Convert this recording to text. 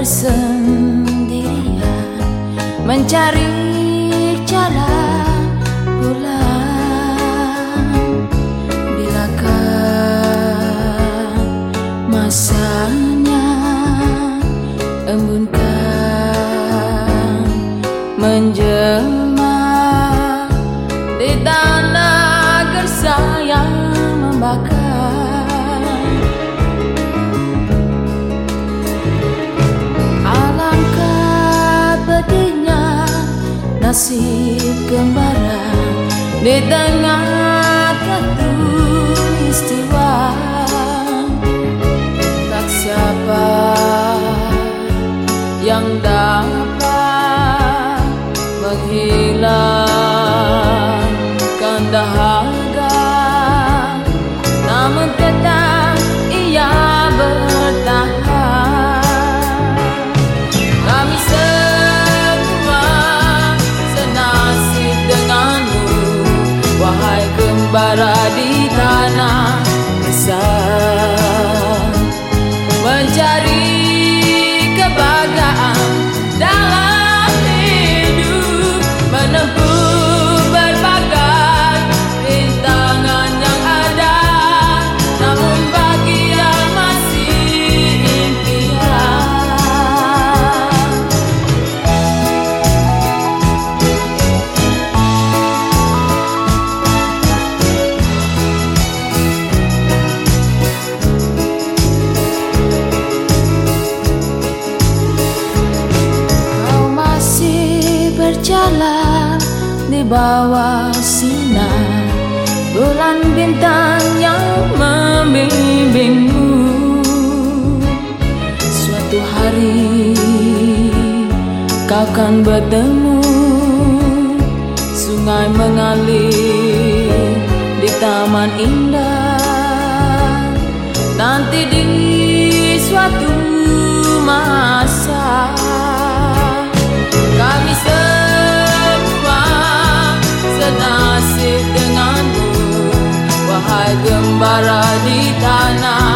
bersendirian mencari jalan pulang. Bilakah masanya embunkan menjelma di tanah gersang yang membakar nasib kembara di tengah katulistiwa tak siapa yang dapat menghilangkan di bawah sinar. Bulan bintang yang membimbingmu. Suatu hari kau akan bertemu. Sungai mengalir di taman indah. Nanti di suatu gembara di tanah